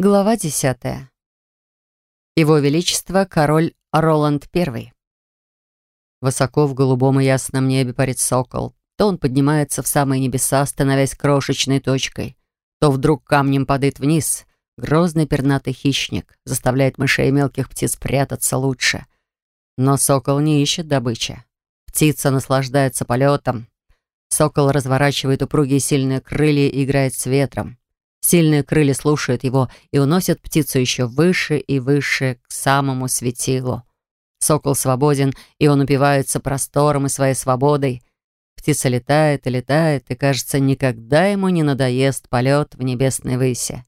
Глава десятая. Его Величество король Роланд I. Высоко в голубом и ясном небе парит сокол. То он поднимается в самые небеса, становясь крошечной точкой, то вдруг камнем падает вниз. Грозный пернатый хищник заставляет мышей и мелких птиц прятаться лучше. Но сокол не ищет добычи. Птица наслаждается полетом. Сокол разворачивает упругие сильные крылья и играет с ветром. Сильные крылья слушают его и уносят птицу еще выше и выше к самому светилу. Сокол свободен, и он упивается простором и своей свободой. Птица летает и летает, и, кажется, никогда ему не надоест полет в небесной выси.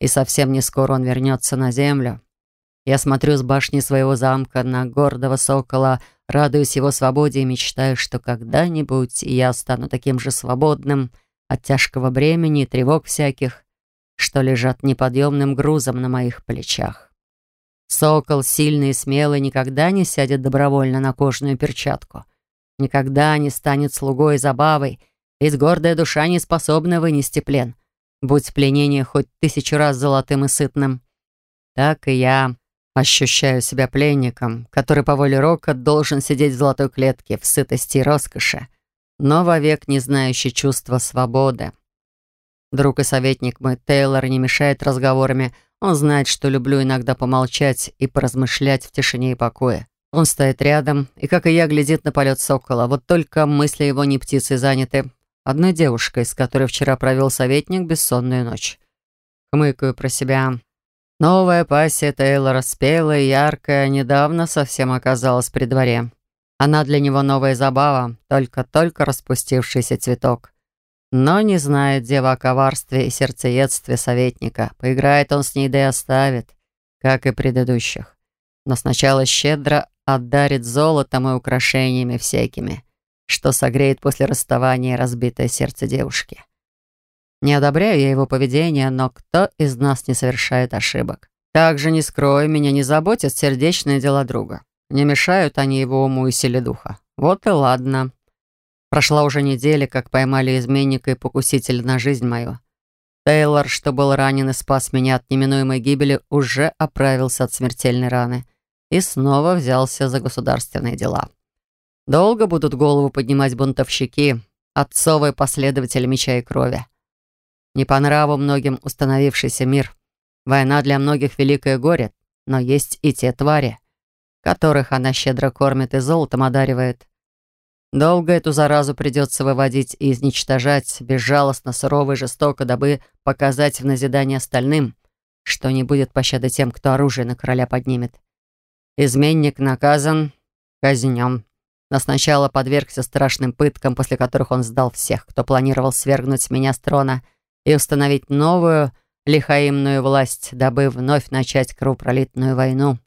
И совсем не скоро он вернется на землю. Я смотрю с башни своего замка на гордого сокола, радуюсь его свободе и мечтаю, что когда-нибудь я стану таким же свободным, от тяжкого бремени и тревог всяких, что лежат неподъемным грузом на моих плечах. Сокол, сильный и смелый, никогда не сядет добровольно на кожаную перчатку, никогда не станет слугой и забавой, ведь гордая душа не способна вынести плен, будь пленение хоть тысячу раз золотым и сытным. Так и я ощущаю себя пленником, который по воле Рока должен сидеть в золотой клетке в сытости и роскоши, но вовек не знающий чувства свободы. Друг и советник мой Тейлор не мешает разговорами. Он знает, что люблю иногда помолчать и поразмышлять в тишине и покое. Он стоит рядом и, как и я, глядит на полет сокола. Вот только мысли его не птицы заняты. Одной девушкой, с которой вчера провел советник бессонную ночь. Хмыкаю про себя. Новая пассия Тейлора спелая и яркая, недавно совсем оказалась при дворе. Она для него новая забава, только-только распустившийся цветок. Но не знает дева о коварстве и сердцеедстве советника. Поиграет он с ней, да и оставит, как и предыдущих. Но сначала щедро отдарит золотом и украшениями всякими, что согреет после расставания разбитое сердце девушки. Не одобряю я его поведение, но кто из нас не совершает ошибок? Также, не скрою, меня не заботят сердечные дела друга. Не мешают они его уму и силе духа. Вот и ладно. Прошла уже неделя, как поймали изменника и покусителя на жизнь мою. Тейлор, что был ранен и спас меня от неминуемой гибели, уже оправился от смертельной раны и снова взялся за государственные дела. Долго будут голову поднимать бунтовщики, отцовые последователи меча и крови. Не по нраву многим установившийся мир. Война для многих великое горе, но есть и те твари, которых она щедро кормит и золотом одаривает. Долго эту заразу придется выводить и изничтожать, безжалостно, сурово и жестоко, дабы показать в назидание остальным, что не будет пощады тем, кто оружие на короля поднимет. Изменник наказан, казнен. Но сначала подвергся страшным пыткам, после которых он сдал всех, кто планировал свергнуть меня с трона и установить новую лихаимную власть, дабы вновь начать кровопролитную войну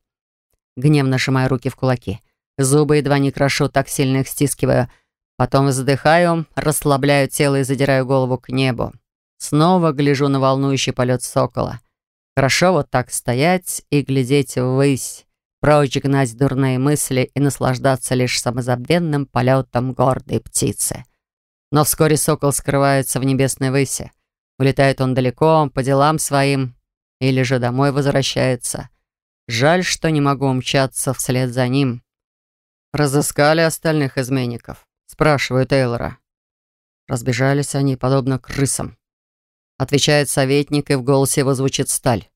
гневно сжимая руки в кулаки. Зубы едва не крошу, так сильно их стискиваю. Потом вздыхаю, расслабляю тело и задираю голову к небу. Снова гляжу на волнующий полет сокола. Хорошо вот так стоять и глядеть ввысь, прочь гнать дурные мысли и наслаждаться лишь самозабвенным полетом гордой птицы. Но вскоре сокол скрывается в небесной выси. Улетает он далеко, по делам своим, или же домой возвращается. Жаль, что не могу умчаться вслед за ним. Разыскали остальных изменников. Спрашиваю Тейлора. Разбежались они, подобно крысам. Отвечает советник, и в голосе его звучит сталь.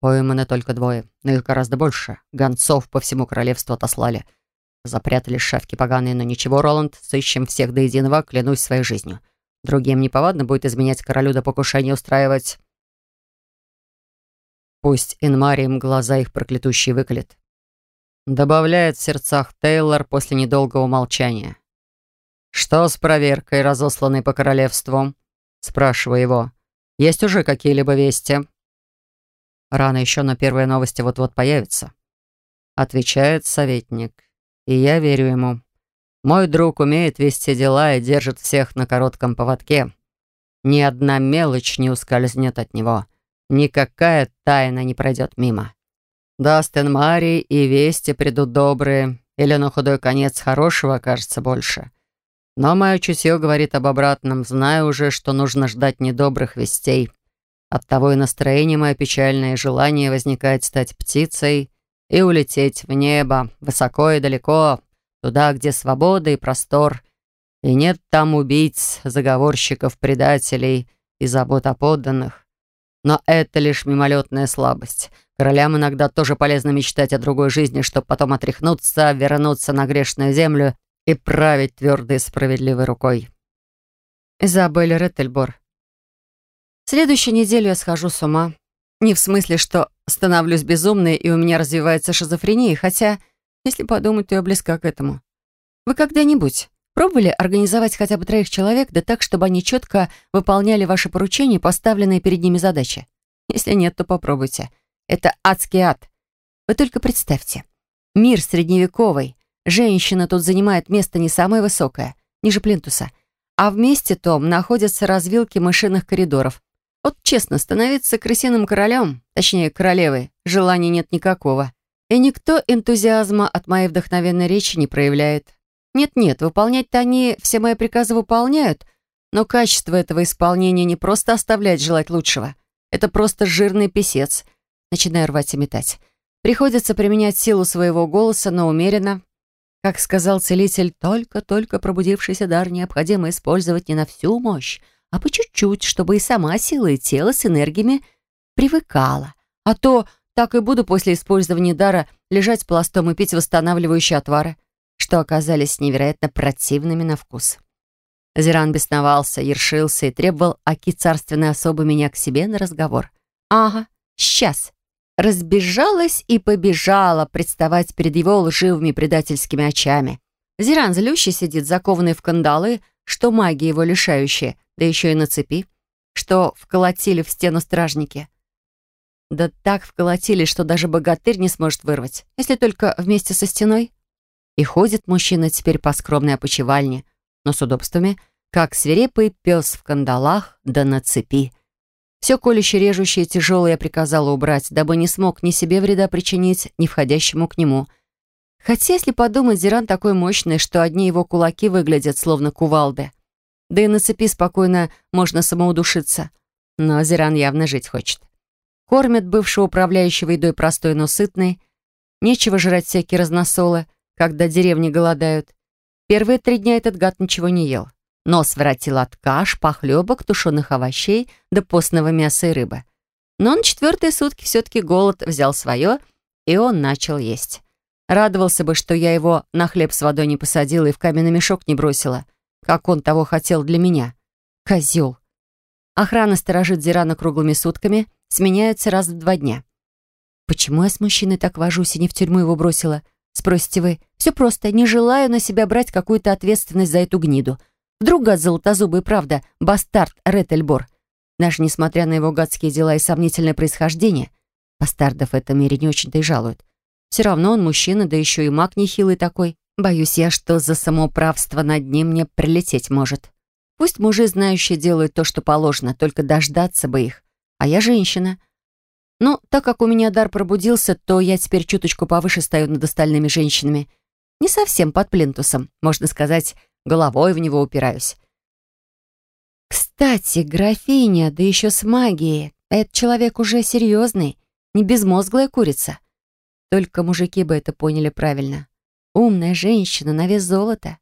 Пойманы только двое, но их гораздо больше. Гонцов по всему королевству отослали. Запрятали шавки поганые, но ничего, Роланд, сыщем всех до единого, клянусь своей жизнью. Другим неповадно будет изменять королю до покушения устраивать. Пусть Инмарием глаза их проклятущие выколет. Добавляет в сердцах Тейлор после недолгого молчания. «Что с проверкой, разосланной по королевству?» Спрашиваю его. «Есть уже какие-либо вести?» «Рано еще, но первые новости вот-вот появятся». Отвечает советник. И я верю ему. Мой друг умеет вести дела и держит всех на коротком поводке. Ни одна мелочь не ускользнет от него. Никакая тайна не пройдет мимо. Дастен Мари и вести придут добрые, или на худой конец хорошего окажется больше. Но мое чутье говорит об обратном, знаю уже, что нужно ждать недобрых вестей. Оттого и настроение мое печальное, и желание возникает стать птицей и улететь в небо, высоко и далеко, туда, где свобода и простор, и нет там убийц, заговорщиков, предателей и забот о подданных. Но это лишь мимолетная слабость. Королям иногда тоже полезно мечтать о другой жизни, чтобы потом отряхнуться, вернуться на грешную землю и править твердой и справедливой рукой. Изабель Реттельбор. Следующую неделю я схожу с ума. Не в смысле, что становлюсь безумной и у меня развивается шизофрения, хотя, если подумать, то я близка к этому. Вы когда-нибудь пробовали организовать хотя бы троих человек, да так, чтобы они четко выполняли ваши поручения, поставленные перед ними задачи? Если нет, то попробуйте. Это адский ад. Вы только представьте. Мир средневековый. Женщина тут занимает место не самое высокое, ниже плинтуса. А вместе том находятся развилки мышиных коридоров, вот честно, становиться крысиным королем, точнее, королевой, желания нет никакого. И никто энтузиазма от моей вдохновенной речи не проявляет. Нет-нет, выполнять-то они все мои приказы выполняют, но качество этого исполнения не просто оставляет желать лучшего. Это просто жирный писец. Начинаю рвать и метать. Приходится применять силу своего голоса, но умеренно. Как сказал целитель, только-только пробудившийся дар необходимо использовать не на всю мощь, а по чуть-чуть, чтобы и сама сила и тело с энергиями привыкала. А то так и буду после использования дара лежать пластом и пить восстанавливающие отвары, что оказались невероятно противными на вкус. Зиран бесновался, ершился и требовал Аки царственной особы меня к себе на разговор. «Ага, сейчас». Разбежалась и побежала представать перед его лживыми предательскими очами. Зиран злющий сидит, закованный в кандалы, что магия его лишающая, да еще и на цепи, что вколотили в стену стражники. Да так вколотили, что даже богатырь не сможет вырвать, если только вместе со стеной. И ходит мужчина теперь по скромной опочивальне, но с удобствами, как свирепый пес в кандалах да на цепи. Все колюще, режущее, тяжелое я приказала убрать, дабы не смог ни себе вреда причинить, ни входящему к нему. Хотя, если подумать, Зиран такой мощный, что одни его кулаки выглядят словно кувалды. Да и на цепи спокойно можно самоудушиться. Но Зиран явно жить хочет. Кормят бывшего управляющего едой простой, но сытной. Нечего жрать всякие разносолы, когда деревни голодают. Первые три дня этот гад ничего не ел. Нос воротил от каш, похлебок, тушеных овощей до постного мяса и рыбы. Но на четвертые сутки все-таки голод взял свое, и он начал есть. Радовался бы, что я его на хлеб с водой не посадила и в каменный мешок не бросила как он того хотел для меня. Козел. Охрана сторожит Зирана круглыми сутками, сменяются раз в два дня. Почему я с мужчиной так вожусь и не в тюрьму его бросила? Спросите вы. Все просто. Не желаю на себя брать какую-то ответственность за эту гниду. Вдруг гад золотозубый, правда, бастард Реттельбор. Даже несмотря на его гадские дела и сомнительное происхождение, бастардов в этом мире не очень-то и жалуют. Все равно он мужчина, да еще и маг нехилый такой. Боюсь я, что за самоуправство над ним мне прилететь может. Пусть мужи, знающие, делают то, что положено, только дождаться бы их. А я женщина. Ну, так как у меня дар пробудился, то я теперь чуточку повыше стою над остальными женщинами. Не совсем под плинтусом, можно сказать, головой в него упираюсь. Кстати, графиня, да еще с магией. Этот человек уже серьезный, не безмозглая курица. Только мужики бы это поняли правильно. Умная женщина на вес золота.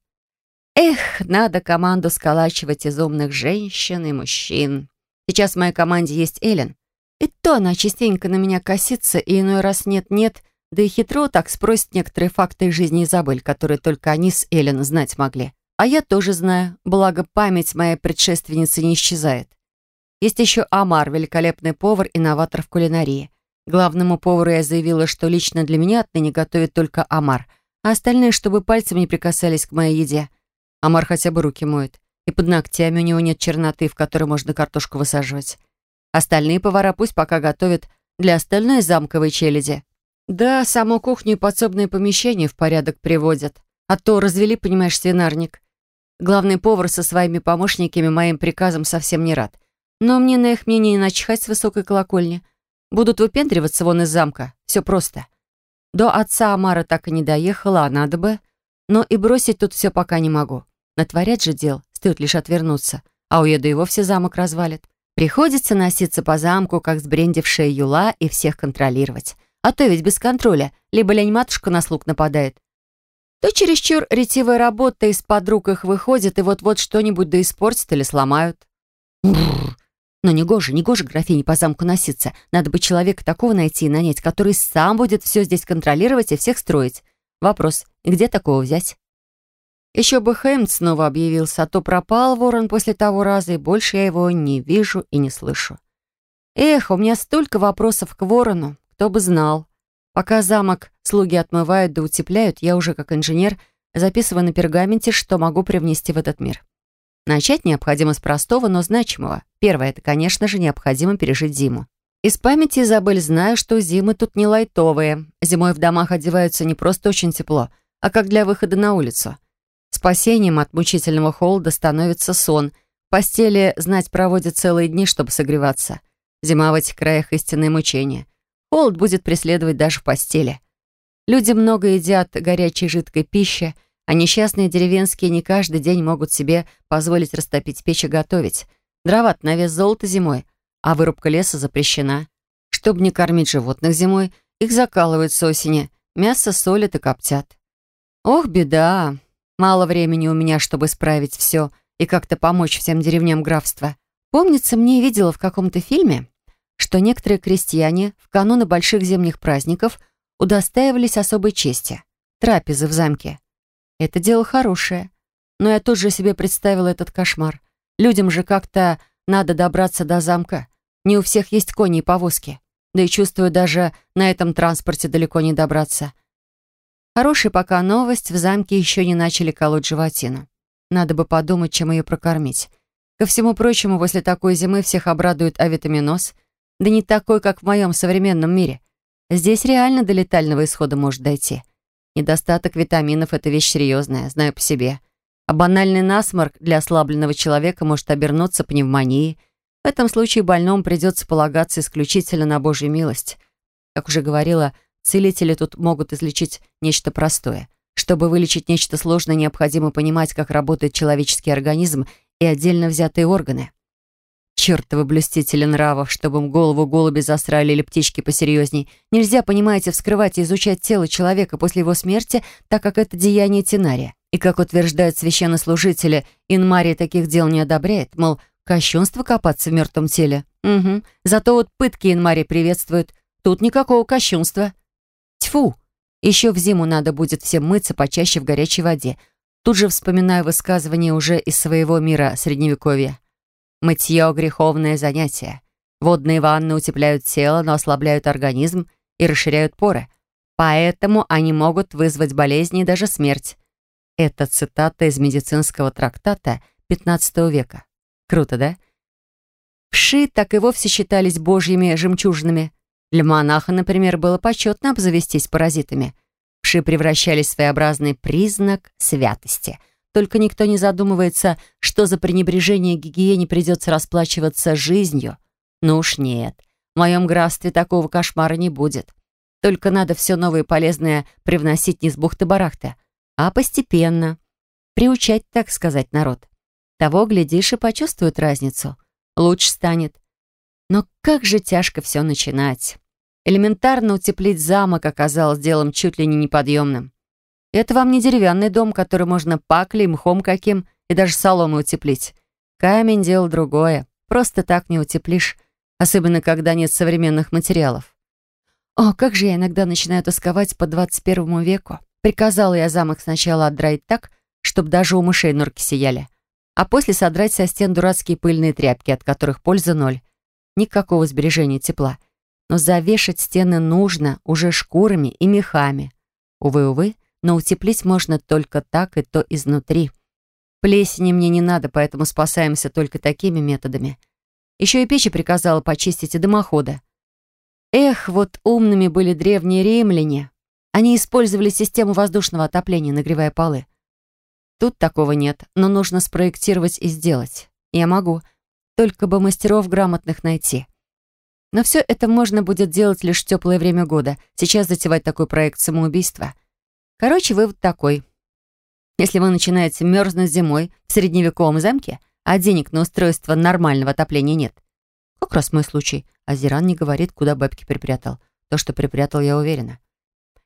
Эх, надо команду сколачивать из умных женщин и мужчин. Сейчас в моей команде есть Эллен. И то она частенько на меня косится, и иной раз нет-нет, да и хитро так спросит некоторые факты из жизни Изабель, которые только они с Эллен знать могли. А я тоже знаю, благо память моей предшественницы не исчезает. Есть еще Амар, великолепный повар и новатор в кулинарии. Главному повару я заявила, что лично для меня отныне готовит только Амар — а остальные, чтобы пальцем не прикасались к моей еде. Амар хотя бы руки моет. И под ногтями у него нет черноты, в которой можно картошку высаживать. Остальные повара пусть пока готовят для остальной замковой челяди. Да, саму кухню и подсобные помещения в порядок приводят. А то развели, понимаешь, свинарник. Главный повар со своими помощниками моим приказом совсем не рад. Но мне на их мнение не начихать с высокой колокольни. Будут выпендриваться вон из замка. Все просто. До отца Амара так и не доехала, а надо бы. Но и бросить тут все пока не могу. Натворять же дел, стоит лишь отвернуться. А уеду и вовсе замок развалит. Приходится носиться по замку, как сбрендившая юла, и всех контролировать. А то ведь без контроля либо лень-матушка на слуг нападает, то чересчур ретивая работа из-под рук их выходит, и вот-вот что-нибудь да испортит или сломают. Бррр. Но не гоже графине по замку носиться. Надо бы человека такого найти и нанять, который сам будет все здесь контролировать и всех строить. Вопрос, где такого взять? Еще бы Хэмд снова объявился, а то пропал ворон после того раза, и больше я его не вижу и не слышу. Эх, у меня столько вопросов к ворону, кто бы знал. Пока замок слуги отмывают да утепляют, я уже как инженер записываю на пергаменте, что могу привнести в этот мир. Начать необходимо с простого, но значимого. Первое — это, конечно же, необходимо пережить зиму. Из памяти, Изабель, знаю, что зимы тут не лайтовые. Зимой в домах одеваются не просто очень тепло, а как для выхода на улицу — Спасением от мучительного холода становится сон. В постели знать проводят целые дни, чтобы согреваться. Зима в этих краях истинное мучение. Холод будет преследовать даже в постели. Люди много едят горячей жидкой пищи, а несчастные деревенские не каждый день могут себе позволить растопить печь и готовить. дрова на вес золота зимой, а вырубка леса запрещена. Чтобы не кормить животных зимой, их закалывают с осени, мясо солят и коптят. Ох, беда! Мало времени у меня, чтобы исправить все и как-то помочь всем деревням графства. Помнится, мне видела в каком-то фильме, что некоторые крестьяне в кануны больших зимних праздников удостаивались особой чести — трапезы в замке. Это дело хорошее. Но я тут же себе представила этот кошмар. Людям же как-то надо добраться до замка. Не у всех есть кони и повозки. Да и чувствую, даже на этом транспорте далеко не добраться — Хорошая пока новость, в замке еще не начали колоть животину. Надо бы подумать, чем ее прокормить. Ко всему прочему, после такой зимы всех обрадует авитаминоз, да не такой, как в моем современном мире. Здесь реально до летального исхода может дойти. Недостаток витаминов — это вещь серьезная, знаю по себе. А банальный насморк для ослабленного человека может обернуться пневмонией. В этом случае больному придется полагаться исключительно на Божью милость. Как уже говорила, Целители тут могут излечить нечто простое. Чтобы вылечить нечто сложное, необходимо понимать, как работает человеческий организм и отдельно взятые органы. Чертовы блюстители нравов, чтобы им голову голуби засрали или птички посерьезней. Нельзя, понимаете, вскрывать и изучать тело человека после его смерти, так как это деяние тенария. И, как утверждают священнослужители, Инмария таких дел не одобряет, мол, кощунство копаться в мертвом теле. Угу. Зато вот пытки Инмария приветствуют. Тут никакого кощунства. Тьфу! Еще в зиму надо будет всем мыться почаще в горячей воде. Тут же вспоминаю высказывание уже из своего мира Средневековья. Мытье — греховное занятие. Водные ванны утепляют тело, но ослабляют организм и расширяют поры. Поэтому они могут вызвать болезни и даже смерть. Это цитата из медицинского трактата XV века. Круто, да? Вши так и вовсе считались божьими жемчужинами. Для монаха, например, было почетно обзавестись паразитами. Вши превращались в своеобразный признак святости. Только никто не задумывается, что за пренебрежение гигиене придется расплачиваться жизнью. Ну уж нет, в моем графстве такого кошмара не будет. Только надо все новое и полезное привносить не с бухты-барахты, а постепенно. Приучать, так сказать, народ. Того, глядишь, и почувствует разницу. Лучше станет. Но как же тяжко все начинать. Элементарно утеплить замок оказалось делом чуть ли не неподъемным. это вам не деревянный дом, который можно паклей, мхом каким и даже соломой утеплить. Камень — дело другое. Просто так не утеплишь, особенно когда нет современных материалов. О, как же я иногда начинаю тосковать по 21 веку. Приказала я замок сначала отдраить так, чтобы даже у мышей норки сияли, а после содрать со стен дурацкие пыльные тряпки, от которых польза ноль никакого сбережения тепла. Но завешать стены нужно уже шкурами и мехами. Увы, увы, но утеплить можно только так и то изнутри. Плесени мне не надо, поэтому спасаемся только такими методами. Еще и печи приказала почистить и дымоходы. Эх, вот умными были древние римляне. Они использовали систему воздушного отопления, нагревая полы. Тут такого нет, но нужно спроектировать и сделать. Я могу. Только бы мастеров грамотных найти. Но все это можно будет делать лишь в теплое время года. Сейчас затевать такой проект самоубийства. Короче, вывод такой. Если вы начинаете мерзнуть зимой в средневековом замке, а денег на устройство нормального отопления нет, Как раз мой случай. А Зиран не говорит, куда бабки припрятал. То, что припрятал, я уверена.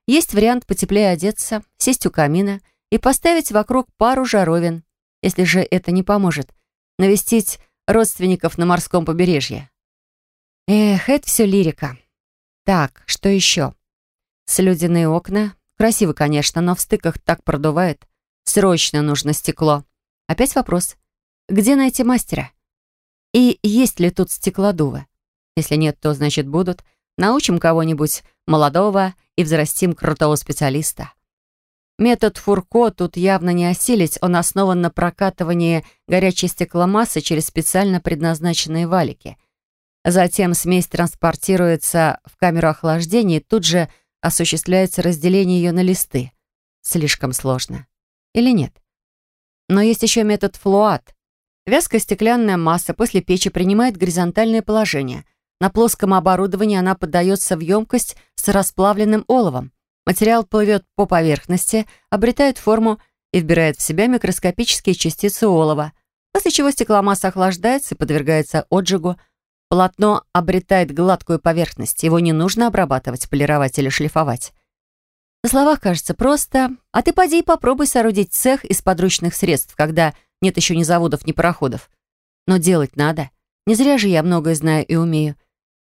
Есть вариант потеплее одеться, сесть у камина и поставить вокруг пару жаровин. Если же это не поможет, навестить родственников на морском побережье. Эх, это все лирика. Так, что еще? Слюдяные окна. Красиво, конечно, но в стыках так продувает. Срочно нужно стекло. Опять вопрос. Где найти мастера? И есть ли тут стеклодувы? Если нет, то, значит, будут. Научим кого-нибудь молодого и взрастим крутого специалиста. Метод Фурко тут явно не осилить, он основан на прокатывании горячей стекломассы через специально предназначенные валики. Затем смесь транспортируется в камеру охлаждения и тут же осуществляется разделение ее на листы. Слишком сложно. Или нет? Но есть еще метод флуат. Вязкая стеклянная масса после печи принимает горизонтальное положение. На плоском оборудовании она поддается в емкость с расплавленным оловом. Материал плывет по поверхности, обретает форму и вбирает в себя микроскопические частицы олова, после чего стекломасса охлаждается и подвергается отжигу. Полотно обретает гладкую поверхность, его не нужно обрабатывать, полировать или шлифовать. На словах кажется просто, а ты поди и попробуй соорудить цех из подручных средств, когда нет еще ни заводов, ни пароходов. Но делать надо. Не зря же я многое знаю и умею.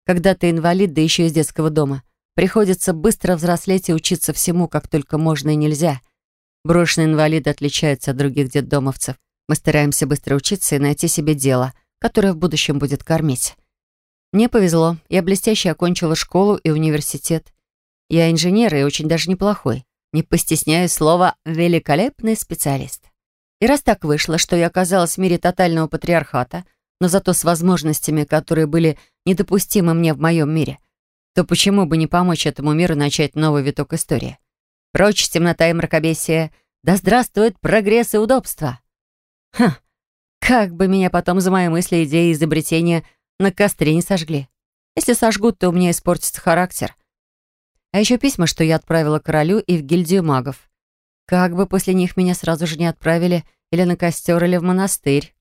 Когда ты инвалид, да еще из детского дома. Приходится быстро взрослеть и учиться всему, как только можно и нельзя. Брошенные инвалиды отличаются от других детдомовцев. Мы стараемся быстро учиться и найти себе дело, которое в будущем будет кормить. Мне повезло. Я блестяще окончила школу и университет. Я инженер и очень даже неплохой. Не постесняюсь слова «великолепный специалист». И раз так вышло, что я оказалась в мире тотального патриархата, но зато с возможностями, которые были недопустимы мне в моем мире, то почему бы не помочь этому миру начать новый виток истории? Прочь темнота и мракобесие, да здравствует прогресс и удобство! Ха, как бы меня потом за мои мысли, идеи и изобретения на костре не сожгли. Если сожгут, то у меня испортится характер. А еще письма, что я отправила королю и в гильдию магов. Как бы после них меня сразу же не отправили или на костер, или в монастырь.